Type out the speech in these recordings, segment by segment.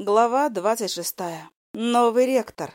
Глава двадцать шестая. Новый ректор.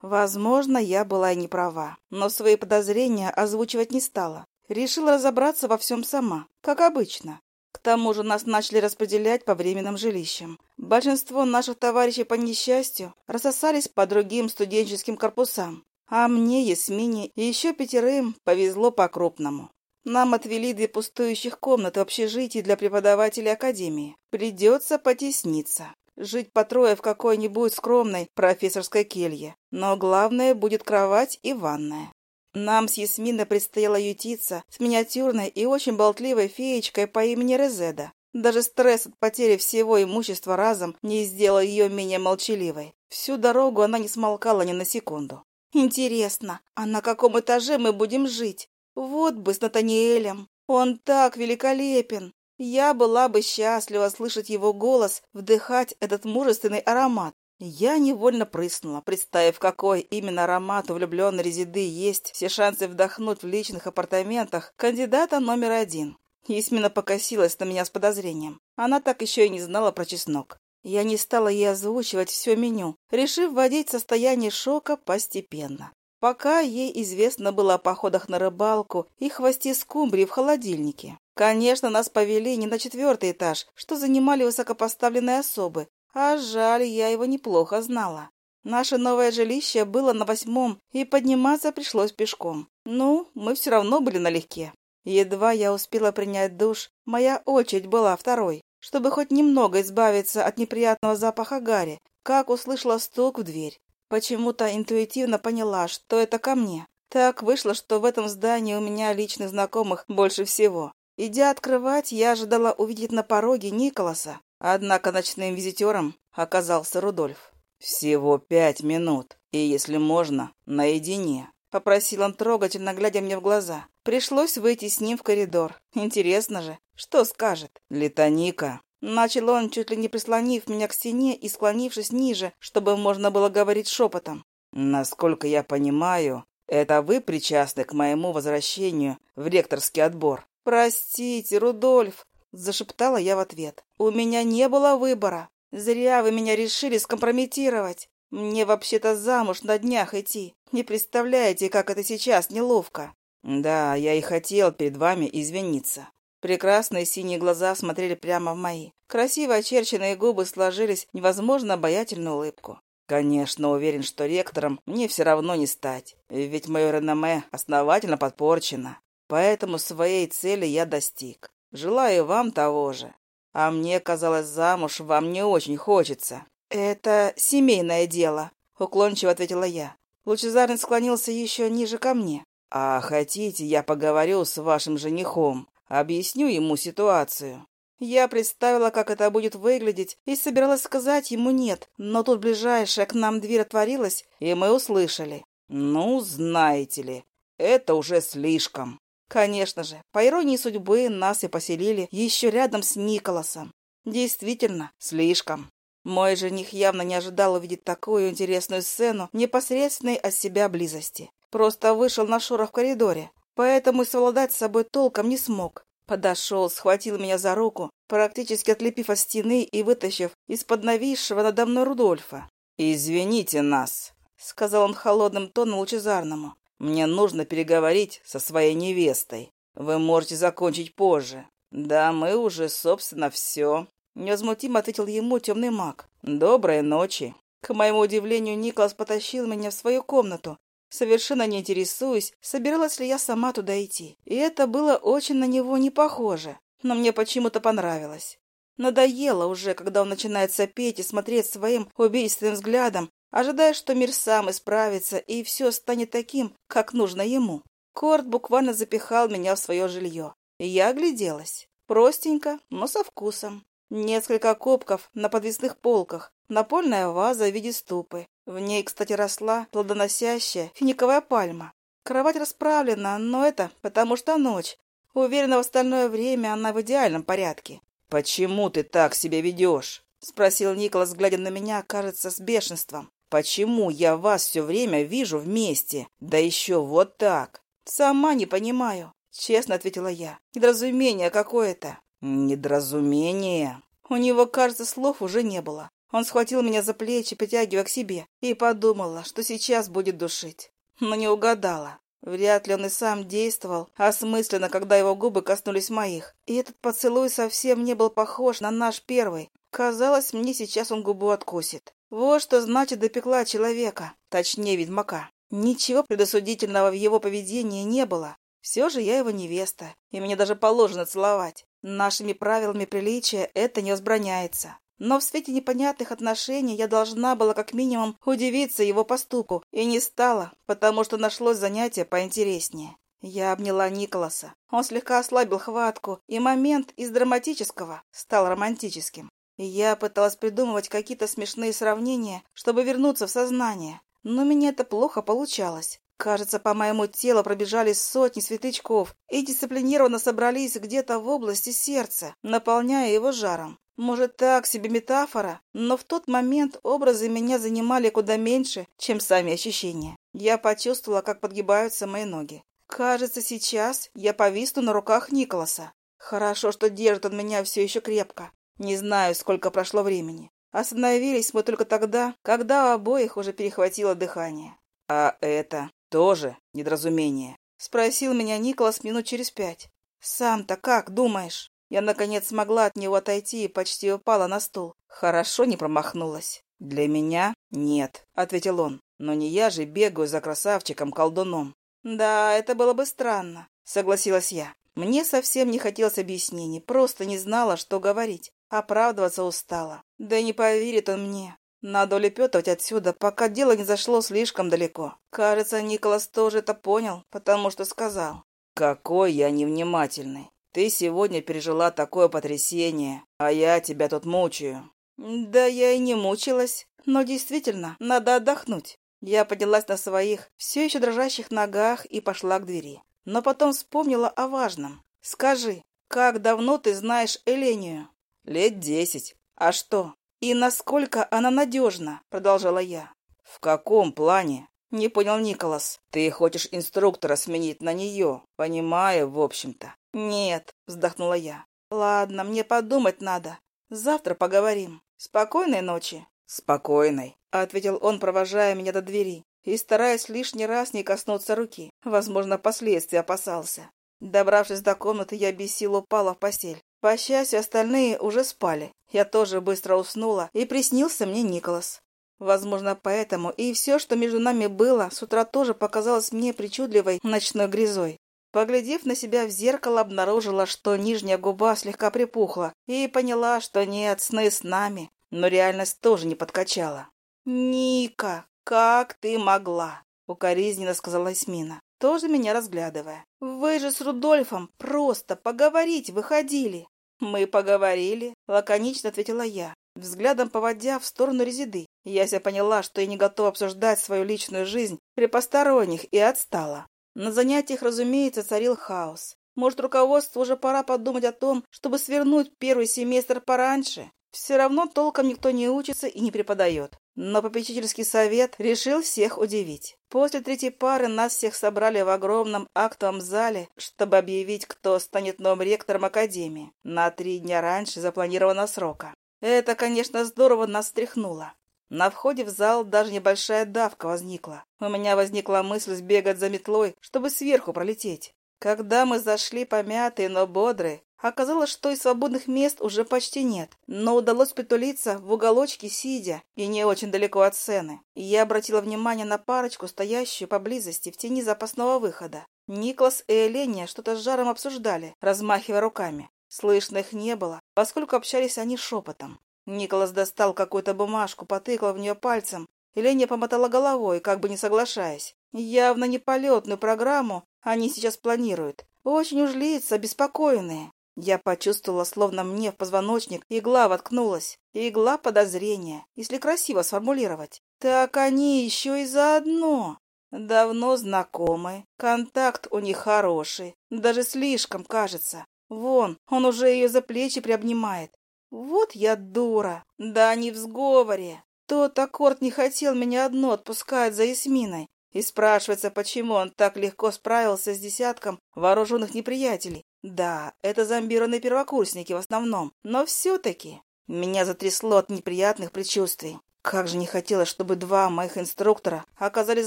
Возможно, я была и не права, но свои подозрения озвучивать не стала. Решила разобраться во всем сама, как обычно. К тому же нас начали распределять по временным жилищам. Большинство наших товарищей по несчастью рассосались по другим студенческим корпусам, а мне, Ясмине и еще пятерым повезло по-крупному. Нам отвели две пустующих комнаты в общежитии для преподавателей академии. Придется потесниться. Жить по трое в какой-нибудь скромной профессорской келье. Но главное будет кровать и ванная. Нам с Ясминой предстояло ютиться с миниатюрной и очень болтливой феечкой по имени Резеда. Даже стресс от потери всего имущества разом не сделал ее менее молчаливой. Всю дорогу она не смолкала ни на секунду. «Интересно, а на каком этаже мы будем жить? Вот бы с Натаниэлем. Он так великолепен. Я была бы счастлива слышать его голос, вдыхать этот мужественный аромат. Я невольно прыснула, представив, какой именно аромат у влюбленной резиды есть все шансы вдохнуть в личных апартаментах кандидата номер один. Есмина покосилась на меня с подозрением. Она так еще и не знала про чеснок. Я не стала ей озвучивать все меню, решив вводить состояние шока постепенно. Пока ей известно было о походах на рыбалку и хвосте скумбрии в холодильнике. Конечно, нас повели не на четвертый этаж, что занимали высокопоставленные особы, а жаль, я его неплохо знала. Наше новое жилище было на восьмом, и подниматься пришлось пешком. Ну, мы все равно были налегке. Едва я успела принять душ, моя очередь была второй, чтобы хоть немного избавиться от неприятного запаха гари, как услышала стук в дверь. Почему-то интуитивно поняла, что это ко мне. Так вышло, что в этом здании у меня личных знакомых больше всего. Идя открывать, я ожидала увидеть на пороге Николаса. Однако ночным визитером оказался Рудольф. «Всего пять минут, и, если можно, наедине», — попросил он трогательно, глядя мне в глаза. Пришлось выйти с ним в коридор. Интересно же, что скажет? «Летоника». Начал он, чуть ли не прислонив меня к стене и склонившись ниже, чтобы можно было говорить шепотом. «Насколько я понимаю, это вы причастны к моему возвращению в ректорский отбор?» «Простите, Рудольф», — зашептала я в ответ. «У меня не было выбора. Зря вы меня решили скомпрометировать. Мне вообще-то замуж на днях идти. Не представляете, как это сейчас неловко». «Да, я и хотел перед вами извиниться». Прекрасные синие глаза смотрели прямо в мои. Красиво очерченные губы сложились невозможно обаятельную улыбку. Конечно, уверен, что ректором мне все равно не стать, ведь мое реноме основательно подпорчено. Поэтому своей цели я достиг. Желаю вам того же. А мне, казалось, замуж вам не очень хочется. Это семейное дело, уклончиво ответила я. Лучезарный склонился еще ниже ко мне. А хотите, я поговорю с вашим женихом, объясню ему ситуацию. Я представила, как это будет выглядеть, и собиралась сказать ему «нет», но тут ближайшая к нам дверь отворилась, и мы услышали. «Ну, знаете ли, это уже слишком». Конечно же, по иронии судьбы, нас и поселили еще рядом с Николасом. Действительно, слишком. Мой жених явно не ожидал увидеть такую интересную сцену непосредственной от себя близости. Просто вышел на шорох в коридоре, поэтому совладать с собой толком не смог. Подошел, схватил меня за руку, практически отлепив от стены и вытащив из-под нависшего надо мной Рудольфа. «Извините нас», — сказал он холодным тоном лучезарному. Мне нужно переговорить со своей невестой. Вы можете закончить позже. Да, мы уже, собственно, все. Невозмутимо ответил ему темный маг. Доброй ночи. К моему удивлению, Николас потащил меня в свою комнату, совершенно не интересуясь, собиралась ли я сама туда идти. И это было очень на него не похоже, но мне почему-то понравилось. Надоело уже, когда он начинает сопеть и смотреть своим убийственным взглядом ожидая, что мир сам исправится и все станет таким, как нужно ему. Корт буквально запихал меня в свое жилье. Я огляделась. Простенько, но со вкусом. Несколько кубков на подвесных полках, напольная ваза в виде ступы. В ней, кстати, росла плодоносящая финиковая пальма. Кровать расправлена, но это потому что ночь. Уверена, в остальное время она в идеальном порядке. «Почему ты так себя ведешь?» — спросил Николас, глядя на меня, кажется, с бешенством. Почему я вас все время вижу вместе? Да еще вот так. Сама не понимаю, честно ответила я. Недоразумение какое-то. Недоразумение. У него, кажется, слов уже не было. Он схватил меня за плечи, притягивая к себе, и подумала, что сейчас будет душить. Но не угадала. Вряд ли он и сам действовал осмысленно, когда его губы коснулись моих. И этот поцелуй совсем не был похож на наш первый. Казалось, мне сейчас он губу откусит. Вот что значит допекла человека, точнее ведьмака. Ничего предосудительного в его поведении не было. Все же я его невеста, и мне даже положено целовать. Нашими правилами приличия это не возбраняется. Но в свете непонятных отношений я должна была как минимум удивиться его поступку, и не стала, потому что нашлось занятие поинтереснее. Я обняла Николаса. Он слегка ослабил хватку, и момент из драматического стал романтическим. Я пыталась придумывать какие-то смешные сравнения, чтобы вернуться в сознание, но мне это плохо получалось. Кажется, по моему телу пробежали сотни светлячков и дисциплинированно собрались где-то в области сердца, наполняя его жаром. Может, так себе метафора, но в тот момент образы меня занимали куда меньше, чем сами ощущения. Я почувствовала, как подгибаются мои ноги. Кажется, сейчас я повисну на руках Николаса. Хорошо, что держит он меня все еще крепко. Не знаю, сколько прошло времени. Остановились мы только тогда, когда у обоих уже перехватило дыхание. «А это тоже недоразумение?» — спросил меня Николас минут через пять. «Сам-то как думаешь?» Я, наконец, смогла от него отойти и почти упала на стул. Хорошо не промахнулась. «Для меня нет», — ответил он. «Но не я же бегаю за красавчиком-колдуном». «Да, это было бы странно», — согласилась я. Мне совсем не хотелось объяснений, просто не знала, что говорить. Оправдываться устала. Да не поверит он мне. Надо улепетывать отсюда, пока дело не зашло слишком далеко. Кажется, Николас тоже это понял, потому что сказал. «Какой я невнимательный. Ты сегодня пережила такое потрясение, а я тебя тут мучаю». «Да я и не мучилась. Но действительно, надо отдохнуть». Я поднялась на своих, все еще дрожащих ногах и пошла к двери. Но потом вспомнила о важном. «Скажи, как давно ты знаешь Элению?» «Лет десять. А что? И насколько она надежна?» — продолжала я. «В каком плане?» — не понял Николас. «Ты хочешь инструктора сменить на нее, понимаю, в общем-то». «Нет», — вздохнула я. «Ладно, мне подумать надо. Завтра поговорим. Спокойной ночи». «Спокойной», — ответил он, провожая меня до двери и стараясь лишний раз не коснуться руки. Возможно, последствий опасался. Добравшись до комнаты, я без сил упала в постель. По счастью, остальные уже спали. Я тоже быстро уснула, и приснился мне Николас. Возможно, поэтому и все, что между нами было, с утра тоже показалось мне причудливой ночной грязой. Поглядев на себя в зеркало, обнаружила, что нижняя губа слегка припухла, и поняла, что нет, сны с нами, но реальность тоже не подкачала. «Ника, как ты могла?» — укоризненно сказала Эсмина тоже меня разглядывая. «Вы же с Рудольфом просто поговорить выходили!» «Мы поговорили», — лаконично ответила я, взглядом поводя в сторону Резиды. Яся поняла, что я не готова обсуждать свою личную жизнь при посторонних, и отстала. На занятиях, разумеется, царил хаос. Может, руководству уже пора подумать о том, чтобы свернуть первый семестр пораньше? Все равно толком никто не учится и не преподает. Но попечительский совет решил всех удивить. После третьей пары нас всех собрали в огромном актовом зале, чтобы объявить, кто станет новым ректором академии. На три дня раньше запланированного срока. Это, конечно, здорово нас встряхнуло. На входе в зал даже небольшая давка возникла. У меня возникла мысль сбегать за метлой, чтобы сверху пролететь. Когда мы зашли помятые, но бодрые, Оказалось, что и свободных мест уже почти нет, но удалось притулиться в уголочке сидя и не очень далеко от сцены. Я обратила внимание на парочку, стоящую поблизости в тени запасного выхода. Никлас и Эления что-то с жаром обсуждали, размахивая руками. Слышно их не было, поскольку общались они шепотом. Николас достал какую-то бумажку, потыкал в нее пальцем. Эленя помотала головой, как бы не соглашаясь. Явно не полетную программу они сейчас планируют. Очень уж лица беспокойные. Я почувствовала, словно мне в позвоночник игла воткнулась. Игла подозрения, если красиво сформулировать. Так они еще и заодно. Давно знакомы, контакт у них хороший, даже слишком, кажется. Вон, он уже ее за плечи приобнимает. Вот я дура. Да они в сговоре. Тот аккорд не хотел меня одно отпускать за Ясминой. И спрашивается, почему он так легко справился с десятком вооруженных неприятелей. Да, это зомбированные первокурсники в основном, но все-таки... Меня затрясло от неприятных предчувствий. Как же не хотелось, чтобы два моих инструктора оказались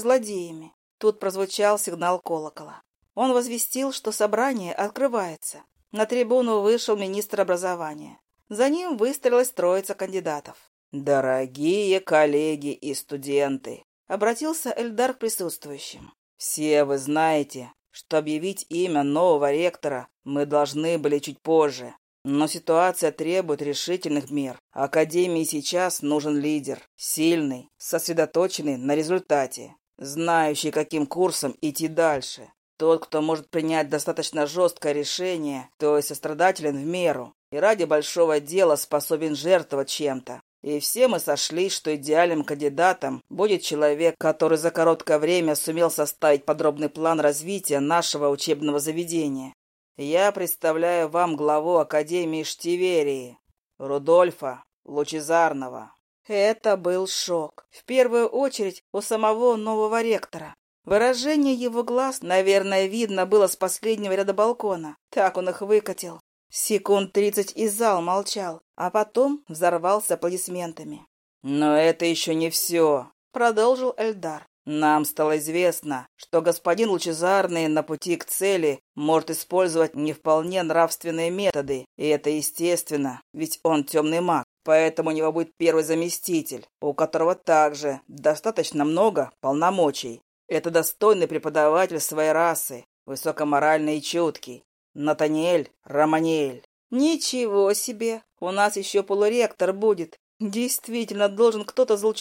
злодеями. Тут прозвучал сигнал колокола. Он возвестил, что собрание открывается. На трибуну вышел министр образования. За ним выстроилась троица кандидатов. «Дорогие коллеги и студенты!» — обратился Эльдар к присутствующим. «Все вы знаете, что объявить имя нового ректора мы должны были чуть позже. Но ситуация требует решительных мер. Академии сейчас нужен лидер, сильный, сосредоточенный на результате, знающий, каким курсом идти дальше. Тот, кто может принять достаточно жесткое решение, то есть сострадателен в меру, и ради большого дела способен жертвовать чем-то. И все мы сошлись, что идеальным кандидатом будет человек, который за короткое время сумел составить подробный план развития нашего учебного заведения, я представляю вам главу Академии Штиверии, Рудольфа Лучезарного. Это был шок. В первую очередь у самого нового ректора. Выражение его глаз, наверное, видно было с последнего ряда балкона. Так он их выкатил. Секунд тридцать и зал молчал, а потом взорвался аплодисментами. «Но это еще не все», — продолжил Эльдар. Нам стало известно, что господин Лучезарный на пути к цели может использовать не вполне нравственные методы, и это естественно, ведь он темный маг, поэтому у него будет первый заместитель, у которого также достаточно много полномочий. Это достойный преподаватель своей расы, высокоморальный и чуткий. Натаниэль Романиэль. Ничего себе! У нас еще полуректор будет, Действительно, должен кто-то за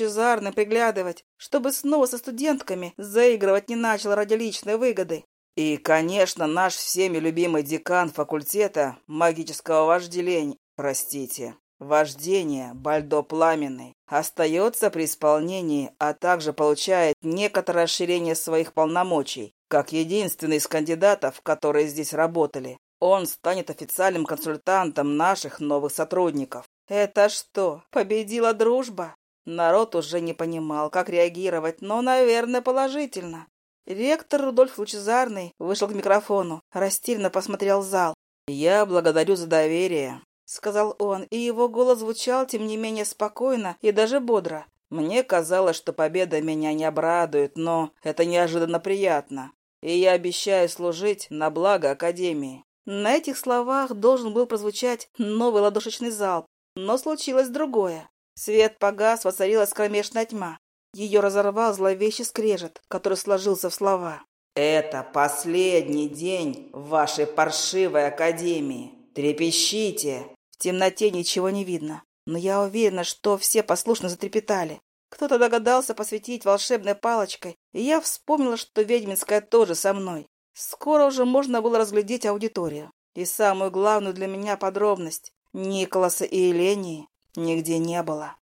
приглядывать, чтобы снова со студентками заигрывать не начал ради личной выгоды. И, конечно, наш всеми любимый декан факультета магического вожделения, простите, вождения Бальдо Пламенный, остается при исполнении, а также получает некоторое расширение своих полномочий, как единственный из кандидатов, которые здесь работали. Он станет официальным консультантом наших новых сотрудников. Это что, победила дружба? Народ уже не понимал, как реагировать, но, наверное, положительно. Ректор Рудольф Лучезарный вышел к микрофону, растерянно посмотрел зал. «Я благодарю за доверие», — сказал он, и его голос звучал, тем не менее, спокойно и даже бодро. «Мне казалось, что победа меня не обрадует, но это неожиданно приятно, и я обещаю служить на благо Академии». На этих словах должен был прозвучать новый ладошечный залп, но случилось другое. Свет погас, воцарилась кромешная тьма. Ее разорвал зловещий скрежет, который сложился в слова. «Это последний день в вашей паршивой академии. Трепещите!» В темноте ничего не видно, но я уверена, что все послушно затрепетали. Кто-то догадался посветить волшебной палочкой, и я вспомнила, что ведьминская тоже со мной. Скоро уже можно было разглядеть аудиторию. И самую главную для меня подробность Николаса и Елении нигде не было.